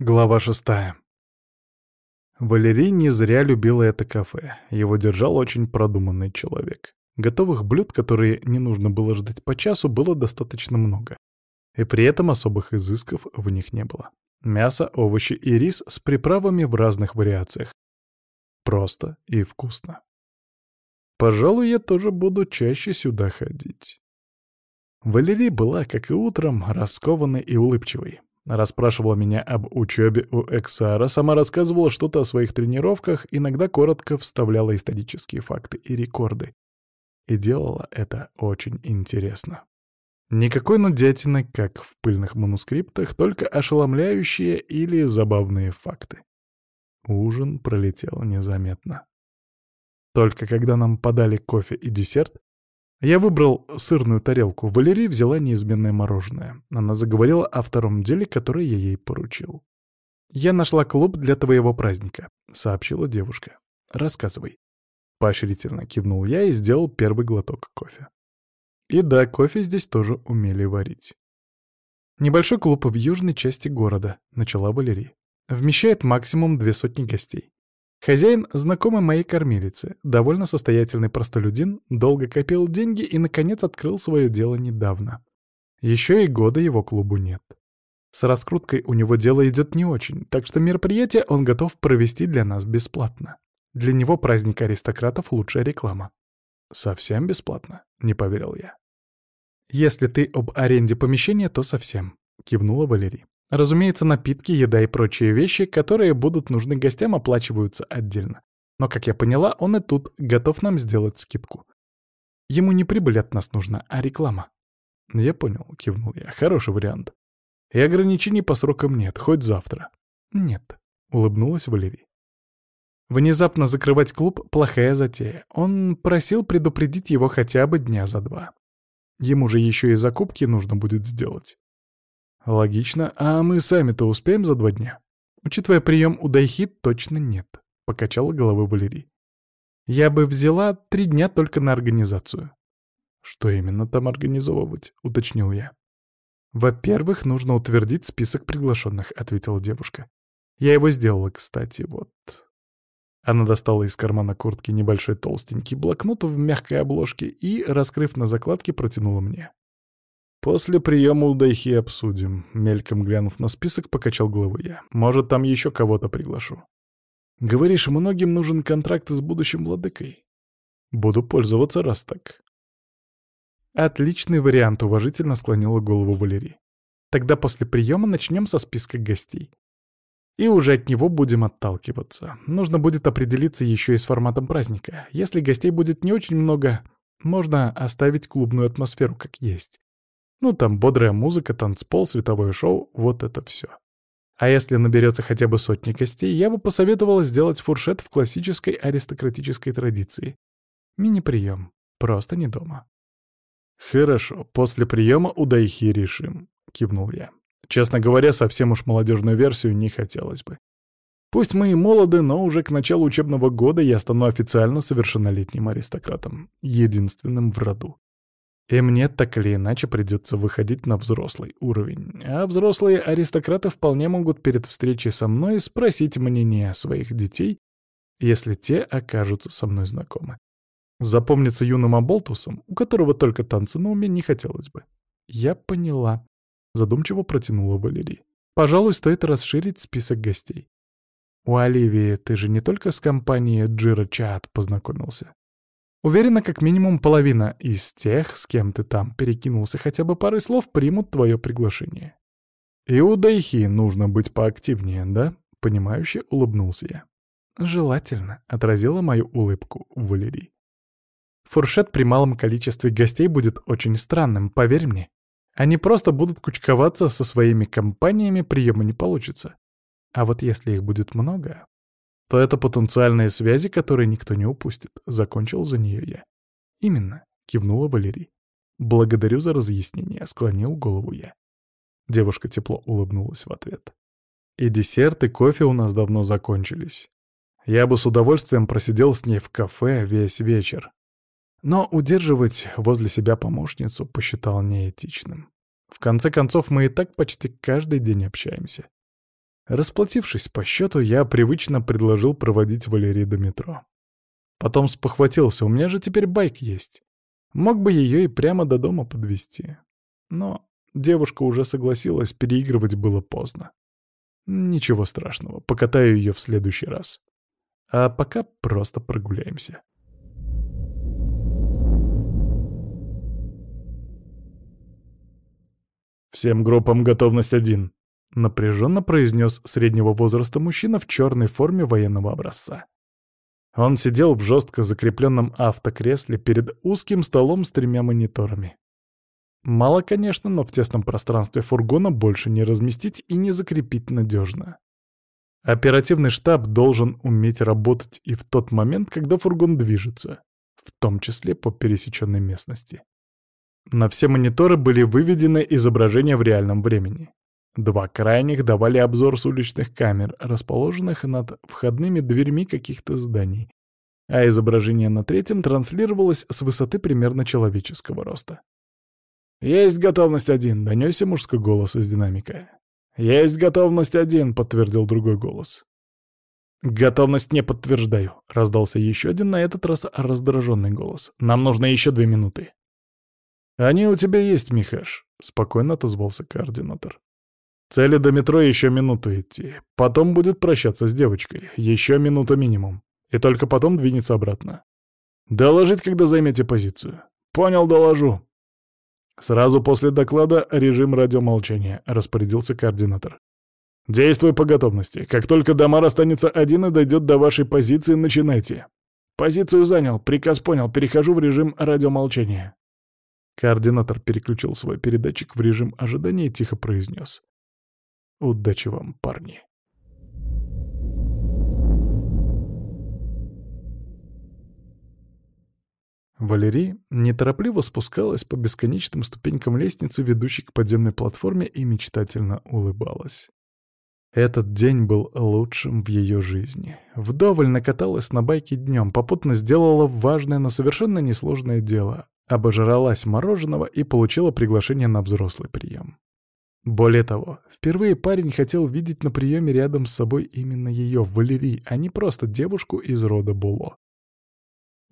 Глава шестая. Валерий не зря любила это кафе. Его держал очень продуманный человек. Готовых блюд, которые не нужно было ждать по часу, было достаточно много. И при этом особых изысков в них не было. Мясо, овощи и рис с приправами в разных вариациях. Просто и вкусно. Пожалуй, я тоже буду чаще сюда ходить. Валерий была, как и утром, раскованной и улыбчивой. Расспрашивала меня об учебе у Эксара, сама рассказывала что-то о своих тренировках, иногда коротко вставляла исторические факты и рекорды. И делала это очень интересно. Никакой нудятины, как в пыльных манускриптах, только ошеломляющие или забавные факты. Ужин пролетел незаметно. Только когда нам подали кофе и десерт, я выбрал сырную тарелку. Валерия взяла неизменное мороженое. Она заговорила о втором деле, которое я ей поручил. «Я нашла клуб для твоего праздника», — сообщила девушка. «Рассказывай». Поощрительно кивнул я и сделал первый глоток кофе. И да, кофе здесь тоже умели варить. «Небольшой клуб в южной части города», — начала Валерия. «Вмещает максимум две сотни гостей. Хозяин — знакомый моей кормилицы, довольно состоятельный простолюдин, долго копил деньги и, наконец, открыл свое дело недавно. Еще и года его клубу нет. С раскруткой у него дело идет не очень, так что мероприятие он готов провести для нас бесплатно. Для него праздник аристократов — лучшая реклама. «Совсем бесплатно?» — не поверил я. «Если ты об аренде помещения, то совсем», — кивнула Валерий. Разумеется, напитки, еда и прочие вещи, которые будут нужны гостям, оплачиваются отдельно. Но, как я поняла, он и тут готов нам сделать скидку. Ему не прибыль от нас нужна, а реклама. Я понял, кивнул я. Хороший вариант. И ограничений по срокам нет, хоть завтра. Нет, улыбнулась Валерий. Внезапно закрывать клуб — плохая затея. Он просил предупредить его хотя бы дня за два. Ему же еще и закупки нужно будет сделать. Логично. А мы сами-то успеем за два дня? Учитывая прием у Дайхи, точно нет. Покачала головой Валерий. Я бы взяла три дня только на организацию. Что именно там организовывать? Уточнил я. Во-первых, нужно утвердить список приглашенных, ответила девушка. Я его сделала, кстати, вот. Она достала из кармана куртки небольшой толстенький блокнот в мягкой обложке и, раскрыв на закладке, протянула мне. «После приема у Дайхи обсудим», — мельком глянув на список, покачал головой я. «Может, там еще кого-то приглашу». «Говоришь, многим нужен контракт с будущим владыкой?» «Буду пользоваться, раз так». «Отличный вариант», — уважительно склонила голову Валерий. «Тогда после приема начнем со списка гостей. И уже от него будем отталкиваться. Нужно будет определиться еще и с форматом праздника. Если гостей будет не очень много, можно оставить клубную атмосферу как есть. Ну, там бодрая музыка, танцпол, световое шоу — вот это все. А если наберется хотя бы сотни гостей, я бы посоветовала сделать фуршет в классической аристократической традиции. Мини-прием. Просто не дома. «Хорошо, после приема у Дайхи решим», — кивнул я. Честно говоря, совсем уж молодежную версию не хотелось бы. Пусть мы и молоды, но уже к началу учебного года я стану официально совершеннолетним аристократом, единственным в роду. И мне так или иначе придется выходить на взрослый уровень. А взрослые аристократы вполне могут перед встречей со мной спросить мнение своих детей, если те окажутся со мной знакомы. Запомниться юным оболтусом, у которого только танцы на уме, не хотелось бы. Я поняла. Задумчиво протянула Валерий. Пожалуй, стоит расширить список гостей. У Оливии ты же не только с компанией Джира Чат познакомился. Уверена, как минимум половина из тех, с кем ты там перекинулся хотя бы парой слов, примут твое приглашение. И у Дайхи нужно быть поактивнее, да? Понимающе улыбнулся я. Желательно, отразила мою улыбку Валерий. Фуршет при малом количестве гостей будет очень странным, поверь мне. Они просто будут кучковаться со своими компаниями, приема не получится. А вот если их будет много, то это потенциальные связи, которые никто не упустит. Закончил за нее я. Именно, кивнула Валерий. Благодарю за разъяснение, склонил голову я. Девушка тепло улыбнулась в ответ. И десерт, и кофе у нас давно закончились. Я бы с удовольствием просидел с ней в кафе весь вечер. Но удерживать возле себя помощницу посчитал неэтичным. В конце концов, мы и так почти каждый день общаемся. Расплатившись по счету, я привычно предложил проводить Валерии до метро. Потом спохватился, у меня же теперь байк есть. Мог бы ее и прямо до дома подвести. Но девушка уже согласилась, переигрывать было поздно. Ничего страшного, покатаю ее в следующий раз. А пока просто прогуляемся. «Всем группам готовность один», — напряженно произнес среднего возраста мужчина в черной форме военного образца. Он сидел в жестко закрепленном автокресле перед узким столом с тремя мониторами. Мало, конечно, но в тесном пространстве фургона больше не разместить и не закрепить надежно. Оперативный штаб должен уметь работать и в тот момент, когда фургон движется, в том числе по пересеченной местности. На все мониторы были выведены изображения в реальном времени. Два крайних давали обзор с уличных камер, расположенных над входными дверьми каких-то зданий, а изображение на третьем транслировалось с высоты примерно человеческого роста. «Есть готовность один», — донесся мужской голос из динамика. «Есть готовность один», — подтвердил другой голос. «Готовность не подтверждаю», — раздался еще один, на этот раз раздраженный голос. «Нам нужно еще две минуты». «Они у тебя есть, Михаш», — спокойно отозвался координатор. «Цели до метро еще минуту идти. Потом будет прощаться с девочкой. Еще минута минимум. И только потом двинется обратно. Доложить, когда займете позицию». «Понял, доложу». «Сразу после доклада режим радиомолчания», — распорядился координатор. «Действуй по готовности. Как только Дамар останется один и дойдет до вашей позиции, начинайте». «Позицию занял, приказ понял, перехожу в режим радиомолчания». Координатор переключил свой передатчик в режим ожидания и тихо произнес. «Удачи вам, парни!» Валерий неторопливо спускалась по бесконечным ступенькам лестницы, ведущей к подземной платформе, и мечтательно улыбалась. Этот день был лучшим в ее жизни. Вдоволь накаталась на байке днем, попутно сделала важное, но совершенно несложное дело обожралась мороженого и получила приглашение на взрослый прием. Более того, впервые парень хотел видеть на приеме рядом с собой именно ее, Валерий, а не просто девушку из рода Було.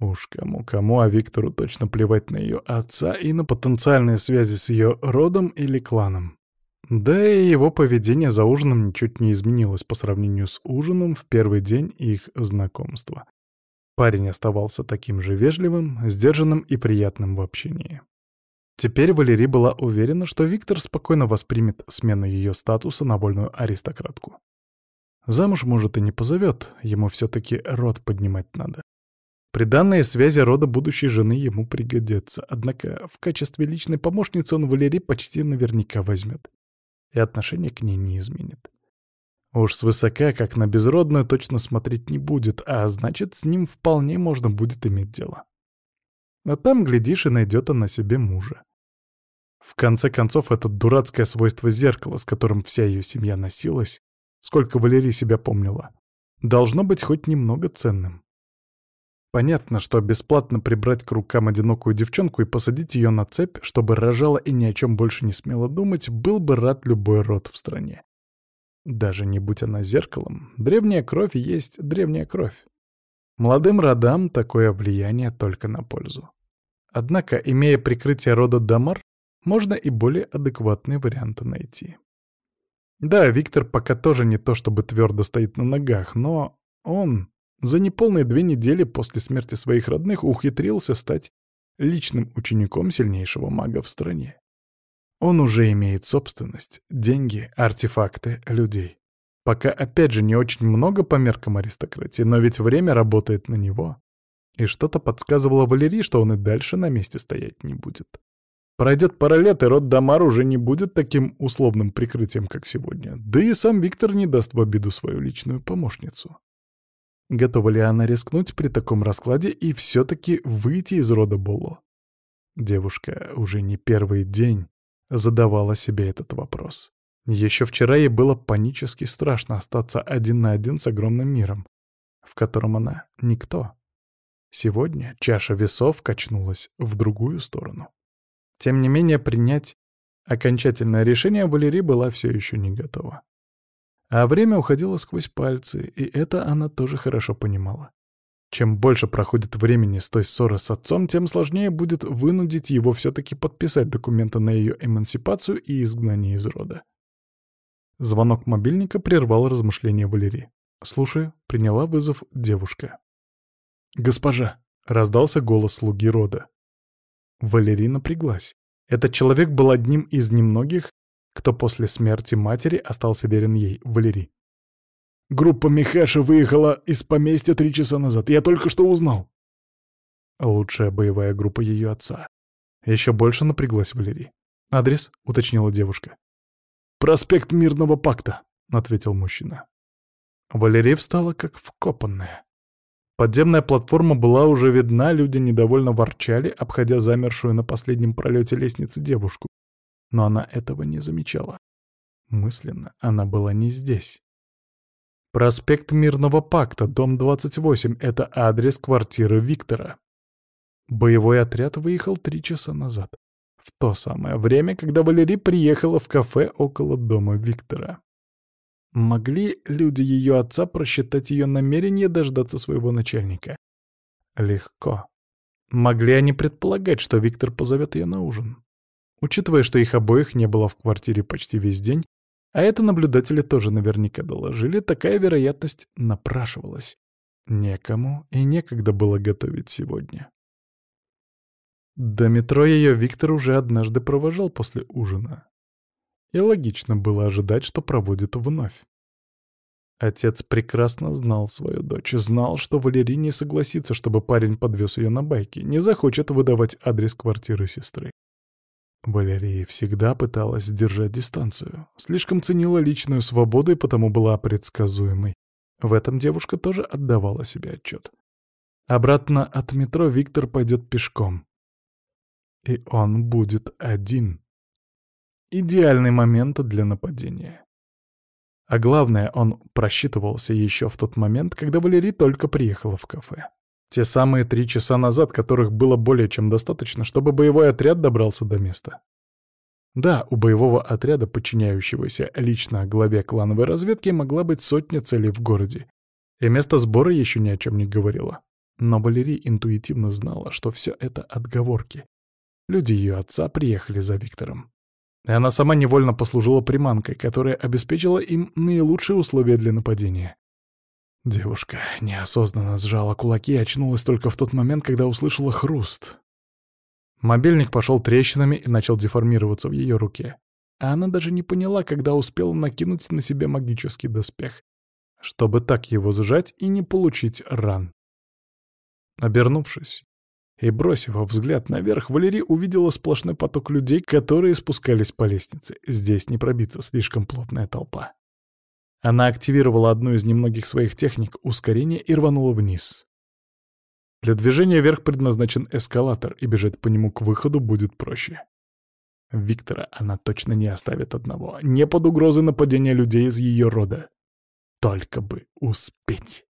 Уж кому-кому, а Виктору точно плевать на ее отца и на потенциальные связи с ее родом или кланом. Да и его поведение за ужином ничуть не изменилось по сравнению с ужином в первый день их знакомства. Парень оставался таким же вежливым, сдержанным и приятным в общении. Теперь Валерий была уверена, что Виктор спокойно воспримет смену ее статуса на вольную аристократку. Замуж, может, и не позовет, ему все-таки род поднимать надо. Приданные связи рода будущей жены ему пригодятся, однако в качестве личной помощницы он Валерий почти наверняка возьмет. И отношение к ней не изменит. Уж свысока, как на безродную, точно смотреть не будет, а значит, с ним вполне можно будет иметь дело. А там, глядишь, и найдет она себе мужа. В конце концов, это дурацкое свойство зеркала, с которым вся ее семья носилась, сколько Валерий себя помнила, должно быть хоть немного ценным. Понятно, что бесплатно прибрать к рукам одинокую девчонку и посадить ее на цепь, чтобы рожала и ни о чем больше не смела думать, был бы рад любой род в стране. Даже не будь она зеркалом, древняя кровь есть древняя кровь. Молодым родам такое влияние только на пользу. Однако, имея прикрытие рода Дамар, можно и более адекватные варианты найти. Да, Виктор пока тоже не то чтобы твердо стоит на ногах, но он за неполные две недели после смерти своих родных ухитрился стать личным учеником сильнейшего мага в стране. Он уже имеет собственность, деньги, артефакты, людей. Пока, опять же, не очень много по меркам аристократии, но ведь время работает на него. И что-то подсказывало Валерии, что он и дальше на месте стоять не будет. Пройдет пара лет, и род Дамар уже не будет таким условным прикрытием, как сегодня. Да и сам Виктор не даст в обиду свою личную помощницу. Готова ли она рискнуть при таком раскладе и все-таки выйти из рода Боло? Девушка уже не первый день задавала себе этот вопрос. Еще вчера ей было панически страшно остаться один на один с огромным миром, в котором она никто. Сегодня чаша весов качнулась в другую сторону. Тем не менее, принять окончательное решение Валерий была все еще не готова. А время уходило сквозь пальцы, и это она тоже хорошо понимала. Чем больше проходит времени с той ссоры с отцом, тем сложнее будет вынудить его все-таки подписать документы на ее эмансипацию и изгнание из рода. Звонок мобильника прервал размышления Валерии. «Слушаю», — приняла вызов девушка. «Госпожа», — раздался голос слуги рода. Валерия напряглась. Этот человек был одним из немногих, кто после смерти матери остался верен ей, Валерий. «Группа Михаша выехала из поместья три часа назад. Я только что узнал». Лучшая боевая группа ее отца. Еще больше напряглась Валерий. «Адрес?» — уточнила девушка. «Проспект Мирного пакта», — ответил мужчина. Валерия встала как вкопанная. Подземная платформа была уже видна, люди недовольно ворчали, обходя замершую на последнем пролете лестницы девушку но она этого не замечала. Мысленно она была не здесь. Проспект Мирного Пакта, дом 28 — это адрес квартиры Виктора. Боевой отряд выехал три часа назад, в то самое время, когда Валерий приехала в кафе около дома Виктора. Могли люди ее отца просчитать ее намерение дождаться своего начальника? Легко. Могли они предполагать, что Виктор позовет ее на ужин? Учитывая, что их обоих не было в квартире почти весь день, а это наблюдатели тоже наверняка доложили, такая вероятность напрашивалась. Некому и некогда было готовить сегодня. До метро ее Виктор уже однажды провожал после ужина. И логично было ожидать, что проводит вновь. Отец прекрасно знал свою дочь, знал, что Валерий не согласится, чтобы парень подвез ее на байке, не захочет выдавать адрес квартиры сестры. Валерия всегда пыталась держать дистанцию, слишком ценила личную свободу и потому была предсказуемой. В этом девушка тоже отдавала себе отчет. Обратно от метро Виктор пойдет пешком. И он будет один. Идеальный момент для нападения. А главное, он просчитывался еще в тот момент, когда Валерий только приехала в кафе. Те самые три часа назад, которых было более чем достаточно, чтобы боевой отряд добрался до места. Да, у боевого отряда, подчиняющегося лично главе клановой разведки, могла быть сотня целей в городе. И место сбора еще ни о чем не говорило. Но Валерий интуитивно знала, что все это отговорки. Люди ее отца приехали за Виктором. И она сама невольно послужила приманкой, которая обеспечила им наилучшие условия для нападения. Девушка неосознанно сжала кулаки и очнулась только в тот момент, когда услышала хруст. Мобильник пошел трещинами и начал деформироваться в ее руке. А она даже не поняла, когда успела накинуть на себя магический доспех, чтобы так его сжать и не получить ран. Обернувшись и бросив взгляд наверх, Валерий увидела сплошной поток людей, которые спускались по лестнице. Здесь не пробиться, слишком плотная толпа. Она активировала одну из немногих своих техник ускорения и рванула вниз. Для движения вверх предназначен эскалатор, и бежать по нему к выходу будет проще. Виктора она точно не оставит одного, не под угрозой нападения людей из ее рода. Только бы успеть.